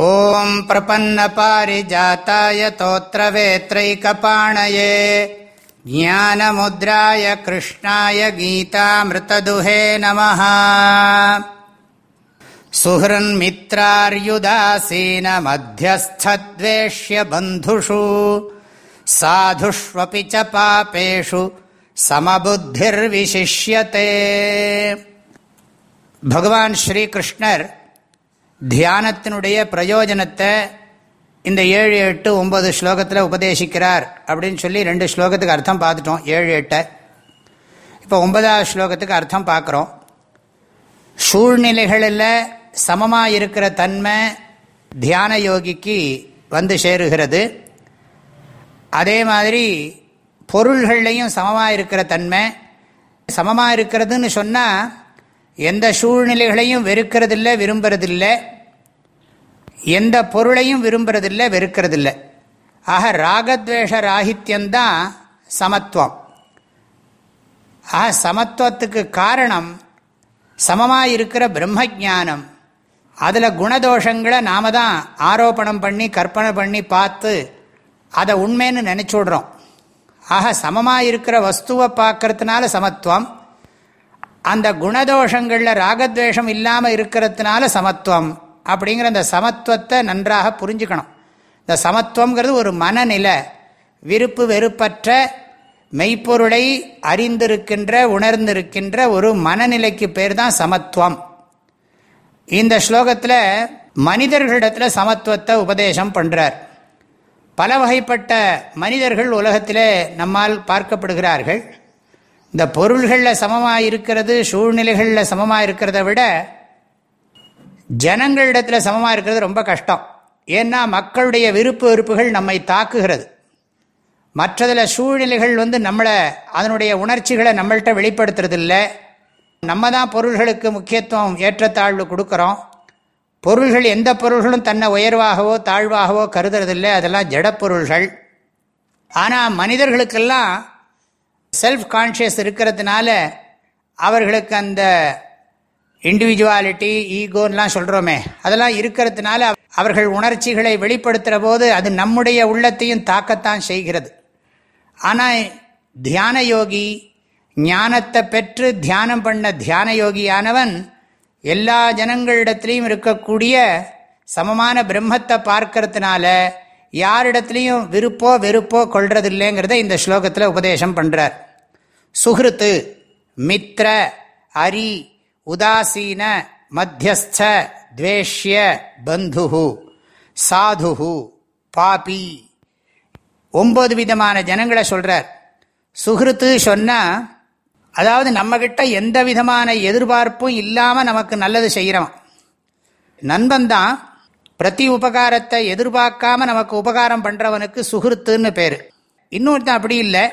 ॐ प्रपन्नपारिजाताय तोत्रवेत्रैकपाणये ज्ञानमुद्राय कृष्णाय गीतामृतदुहे नमः सुहृन्मित्रार्युदासीनमध्यस्थद्वेष्य बन्धुषु साधुष्वपि च पापेषु समबुद्धिर्विशिष्यते भगवान् श्रीकृष्णर् தியானத்தினுடைய பிரயோஜனத்தை இந்த ஏழு எட்டு ஒன்பது ஸ்லோகத்தில் உபதேசிக்கிறார் அப்படின்னு சொல்லி ரெண்டு ஸ்லோகத்துக்கு அர்த்தம் பார்த்துட்டோம். ஏழு எட்டை. இப்போ ஒன்பதாவது ஸ்லோகத்துக்கு அர்த்தம் பார்க்குறோம். சூழ்நிலைகளில் சமமாக இருக்கிற தன்மை தியான யோகிக்கு வந்து சேருகிறது. அதே மாதிரி பொருள்கள்லையும் சமமாக இருக்கிற தன்மை சமமாக இருக்கிறதுன்னு சொன்னால் எந்த சூழ்நிலைகளையும் வெறுக்கிறதில்லை விரும்புறதில்லை. எந்த பொருளையும் விரும்புறதில்லை வெறுக்கிறதில்லை. ஆக ராகத்வேஷ ராகித்யந்தான் சமத்துவம். ஆக சமத்துவத்துக்கு காரணம் சமமாக இருக்கிற பிரம்ம ஜானம் அதில் குணதோஷங்களை நாம தான் ஆரோப்பணம் பண்ணி கற்பனை பண்ணி பார்த்து அதை உண்மைன்னு நினச்சி விடுறோம் ஆக சமமாக இருக்கிற வஸ்துவை பார்க்கறதுனால சமத்துவம். அந்த குணதோஷங்களில் ராகத்வேஷம் இல்லாமல் இருக்கிறதுனால சமத்துவம். அப்படிங்கிற அந்த சமத்துவத்தை நன்றாக புரிஞ்சுக்கணும். இந்த சமத்துவங்கிறது ஒரு மனநிலை விருப்பு வெறுப்பற்ற மெய்ப்பொருளை அறிந்திருக்கின்ற உணர்ந்திருக்கின்ற ஒரு மனநிலைக்கு பேர் தான் சமத்துவம். இந்த ஸ்லோகத்தில் மனிதர்களிடத்தில் சமத்துவத்தை உபதேசம் பண்ணுறார் பல வகைப்பட்ட மனிதர்கள் உலகத்தில் நம்மால் பார்க்கப்படுகிறார்கள். இந்த பொருள்களில் சமமாக இருக்கிறது சூழ்நிலைகளில் சமமாக இருக்கிறத விட ஜனங்களிடத்தில் சமமாக இருக்கிறது ரொம்ப கஷ்டம். ஏன்னா மக்களுடைய விருப்பு வெறுப்புகள் நம்மை தாக்குகிறது. மற்றதில் சூழ்நிலைகள் வந்து நம்மளை அதனுடைய உணர்ச்சிகளை நம்மள்கிட்ட வெளிப்படுத்துறதில்லை. நம்ம தான் பொருள்களுக்கு முக்கியத்துவம் ஏற்றத்தாழ்வு கொடுக்குறோம். பொருள்கள் எந்த பொருள்களும் தன்னை உயர்வாகவோ தாழ்வாகவோ கருதுறதில்லை. அதெல்லாம் ஜடப்பொருள்கள் ஆனால் மனிதர்களுக்கெல்லாம் செல்ஃப் கான்ஷியஸ் இருக்கிறதுனால அவர்களுக்கு அந்த இண்டிவிஜுவாலிட்டி ஈகோன்லாம் சொல்கிறோமே அதெல்லாம் இருக்கிறதுனால அவர்கள் உணர்ச்சிகளை வெளிப்படுத்துகிற போது அது நம்முடைய உள்ளத்தையும் தாக்கத்தான் செய்கிறது. ஆனால் தியான யோகி ஞானத்தை பெற்று தியானம் பண்ண தியான யோகியானவன் எல்லா ஜனங்களிடத்திலையும் இருக்கக்கூடிய சமமான பிரம்மத்தை பார்க்கறதுனால யாரிடத்துலையும் விருப்போ வெறுப்போ கொள்றதில்லைங்கிறத இந்த ஸ்லோகத்தில் உபதேசம் பண்ணுறார் சுகிருத்து மித்ர அரி உதாசீன மத்தியஸ்த துவேஷ்ய பந்து சாது பாபி. ஒம்பது விதமான ஜனங்களை சொல்கிறார் சுகிருத்து சொன்னால் அதாவது நம்மக்கிட்ட எந்த விதமான எதிர்பார்ப்பும் இல்லாமல் நமக்கு நல்லது செய்கிறவன் நண்பன் தான் பிரதி உபகாரத்தை எதிர்பார்க்காம நமக்கு உபகாரம் பண்ணுறவனுக்கு சுகிருத்துன்னு பேர். இன்னொருத்தன் அப்படி இல்லை.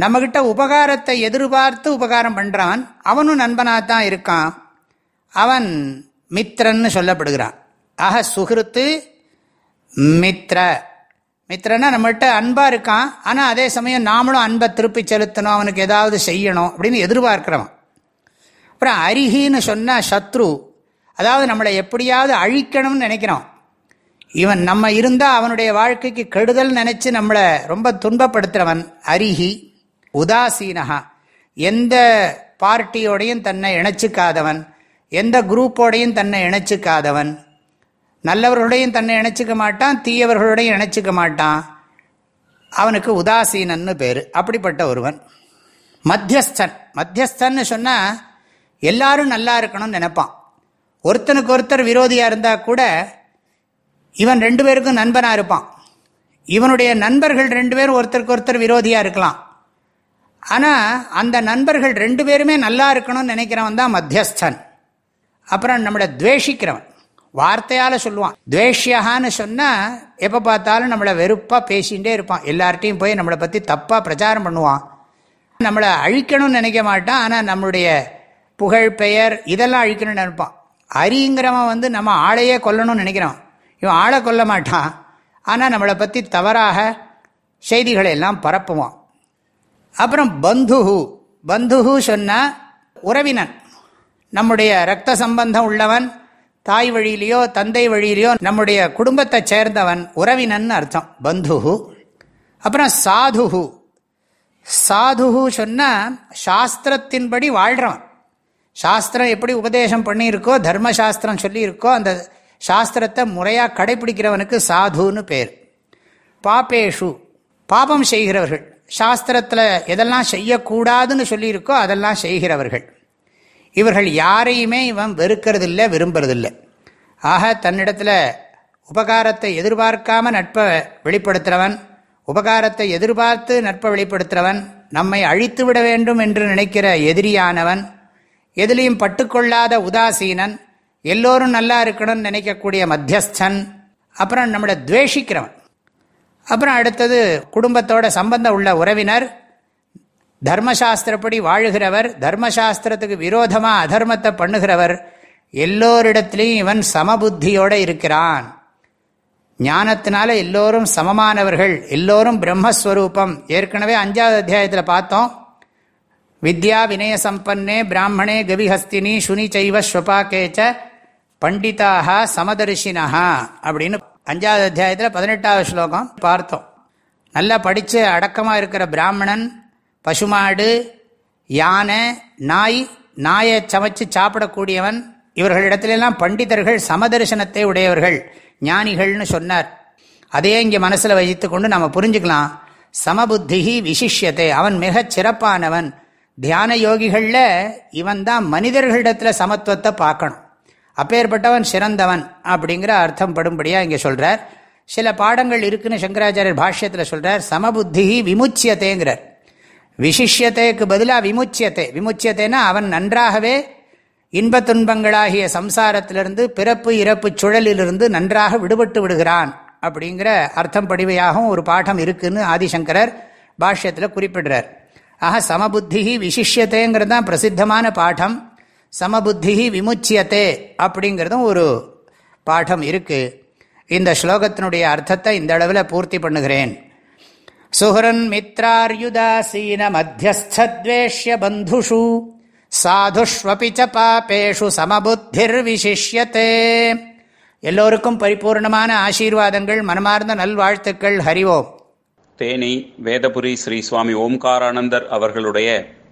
நம்மக்கிட்ட உபகாரத்தை எதிர்பார்த்து உபகாரம் பண்ணுறான் அவனும் நண்பனாக தான் இருக்கான். அவன் மித்ரன்னு சொல்லப்படுகிறான். ஆக சுகிருத்து மித்ர. மித்ரன்னா நம்மகிட்ட அன்பாக இருக்கான். ஆனால் அதே சமயம் நாமளும் அன்பை திருப்பி செலுத்தணும் அவனுக்கு ஏதாவது செய்யணும் அப்படின்னு எதிர்பார்க்கிறவன். அப்புறம் அரிகின்னு சொன்னால் சத்ரு. அதாவது நம்மளை எப்படியாவது அழிக்கணும்னு நினைக்கிறோம். இவன் நம்ம இருந்தால் அவனுடைய வாழ்க்கைக்கு கெடுதல் நினச்சி நம்மளை ரொம்ப துன்பப்படுத்துகிறவன் அரிஹி உதாசீனகா எந்த பார்ட்டியோடையும் தன்னை இணைச்சிக்காதவன் எந்த குரூப்போடையும் தன்னை இணைச்சிக்காதவன். நல்லவர்களோடையும் தன்னை இணைச்சிக்க மாட்டான் தீயவர்களோடையும் இணைச்சிக்க மாட்டான். அவனுக்கு உதாசீனன்னு பேர். அப்படிப்பட்ட ஒருவன். மத்தியஸ்தன். மத்தியஸ்தன்னு சொன்னால் எல்லாரும் நல்லா இருக்கணும்னு நினைப்பான். ஒருத்தனுக்கு ஒருத்தர் விரோதியாக இருந்தால் கூட இவன் ரெண்டு பேருக்கும் நண்பனாக இருப்பான். இவனுடைய நண்பர்கள் ரெண்டு பேரும் ஒருத்தருக்கு ஒருத்தர் விரோதியாக இருக்கலாம். ஆனால் அந்த நண்பர்கள் ரெண்டு பேருமே நல்லா இருக்கணும்னு நினைக்கிறவன் தான் மத்தியஸ்தன். அப்புறம் நம்மளை துவேஷிக்கிறவன். வார்த்தையால் சொல்லுவான். துவேஷியகான்னு சொன்னால் எப்போ பார்த்தாலும் நம்மளை வெறுப்பாக பேசிகிட்டே இருப்பான். எல்லார்ட்டையும் போய் நம்மளை பற்றி தப்பாக பிரச்சாரம் பண்ணுவான். நம்மளை அழிக்கணும்னு நினைக்க மாட்டான். ஆனால் நம்மளுடைய புகழ் பெயர் இதெல்லாம் அழிக்கணும்னு நினைப்பான். அரிங்கிறவன் வந்து நம்ம ஆளையே கொல்லணும்னு நினைக்கிறான். இவன் ஆளை கொல்ல மாட்டான். ஆனால் நம்மளை பற்றி தவறாக செய்திகளை எல்லாம் பரப்புவான். அப்புறம் பந்துஹு. பந்துஹு சொன்னால் உறவினன். நம்முடைய ரத்த சம்பந்தம் உள்ளவன் தாய் வழியிலையோ தந்தை வழியிலையோ நம்முடைய குடும்பத்தை சேர்ந்தவன் உறவினன் அர்த்தம். பந்துஹு. அப்புறம் சாதுஹு. சாதுஹு சொன்னால் சாஸ்திரத்தின்படி வாழ்கிறவன் சாஸ்திரம் எப்படி உபதேசம் பண்ணியிருக்கோ தர்மசாஸ்திரம் சொல்லியிருக்கோ அந்த சாஸ்திரத்தை முறையாக கடைபிடிக்கிறவனுக்கு சாதுன்னு பேர். பாப்பேஷு. பாபம் செய்கிறவர்கள். சாஸ்திரத்தில் எதெல்லாம் செய்யக்கூடாதுன்னு சொல்லியிருக்கோ அதெல்லாம் செய்கிறவர்கள். இவர்கள் யாரையுமே இவன் வெறுக்கிறதில்லை விரும்புறதில்லை. ஆக தன்னிடத்தில் உபகாரத்தை எதிர்பார்க்காம நட்பை வெளிப்படுத்துகிறவன் உபகாரத்தை எதிர்பார்த்து நட்பை வெளிப்படுத்துகிறவன் நம்மை அழித்து விட வேண்டும் என்று நினைக்கிற எதிரியானவன் எதிலையும் பட்டுக்கொள்ளாத உதாசீனன் எல்லோரும் நல்லா இருக்கணும்னு நினைக்கக்கூடிய மத்தியஸ்தன் அப்புறம் நம்மளை துவேஷிக்கிறவன். அப்புறம் அடுத்தது குடும்பத்தோட சம்பந்தம் உள்ள உறவினர். தர்மசாஸ்திரப்படி வாழுகிறவர் தர்மசாஸ்திரத்துக்கு விரோதமாக அதர்மத்தை பண்ணுகிறவர் எல்லோரிடத்துலையும் இவன் சமபுத்தியோடு இருக்கிறான். ஞானத்தினால எல்லோரும் சமமானவர்கள் எல்லோரும் பிரம்மஸ்வரூபம். ஏற்கனவே அஞ்சாவது அத்தியாயத்தில் பார்த்தோம். வித்யா வினய சம்பன்னே பிராமணே கவிஹஸ்தினி சுனி சைவ ஸ்வபாக்கேச்ச பண்டிதாக சமதர்ஷினா அப்படின்னு அஞ்சாவது அத்தியாயத்தில் பதினெட்டாவது ஸ்லோகம் பார்த்தோம். நல்லா படித்து அடக்கமாக இருக்கிற பிராமணன் பசுமாடு யானை நாய் நாயை சமைச்சு சாப்பிடக்கூடியவன் இவர்களிடத்திலெல்லாம் பண்டிதர்கள் சமதர்சனத்தை உடையவர்கள் ஞானிகள்னு சொன்னார். அதையே இங்கே மனசில் வைத்து கொண்டு நம்ம புரிஞ்சுக்கலாம். சமபுத்திகி விசிஷ்யத்தை அவன் மிகச் சிறப்பானவன். தியான யோகிகளில் இவன் தான் மனிதர்களிடத்தில் சமத்துவத்தை பார்க்கணும். அப்பேற்பட்டவன் சிறந்தவன் அப்படிங்கிற அர்த்தம் படும்படியாக இங்கே சொல்கிறார் சில பாடங்கள் இருக்குன்னு சங்கராச்சாரியர் பாஷ்யத்தில் சொல்கிறார் சமபுத்தி விமுச்சியத்தேங்கிறார். விசிஷ்யத்தைக்கு பதிலாக விமுச்சியத்தை. விமுச்சியத்தைனா அவன் நன்றாகவே இன்பத்துன்பங்களாகிய சம்சாரத்திலிருந்து பிறப்பு இறப்பு சுழலிலிருந்து நன்றாக விடுபட்டு விடுகிறான். அப்படிங்கிற அர்த்தம் படிவையாகவும் ஒரு பாடம் இருக்குன்னு ஆதிசங்கரர் பாஷ்யத்தில் குறிப்பிடுறார். ஆக சமபுத்தி விசிஷ்யத்தைங்கிறது தான் பிரசித்தமான பாடம். சமபுத்தி விமுச்சியத்தே அப்படிங்கிறதும் ஒரு பாடம் இருக்குது இந்த ஸ்லோகத்தினுடைய அர்த்தத்தை இந்த அளவில் பூர்த்தி பண்ணுகிறேன். சுஹரன் மித்ரார்யுதாசீன மத்தியஸ்தத்வேஷ்ய பந்துஷு சாதுஷ்வபி ச பாபேஷு சமபுத்திர் விசிஷ்யத்தே எல்லோருக்கும் பரிபூர்ணமான ஆசீர்வாதங்கள் மனமார்ந்த நல்வாழ்த்துக்கள் ஹரிவோம் தேனி வேதபுரி ஸ்ரீ சுவாமி ஓம்காரானந்தர் அவர்களுடைய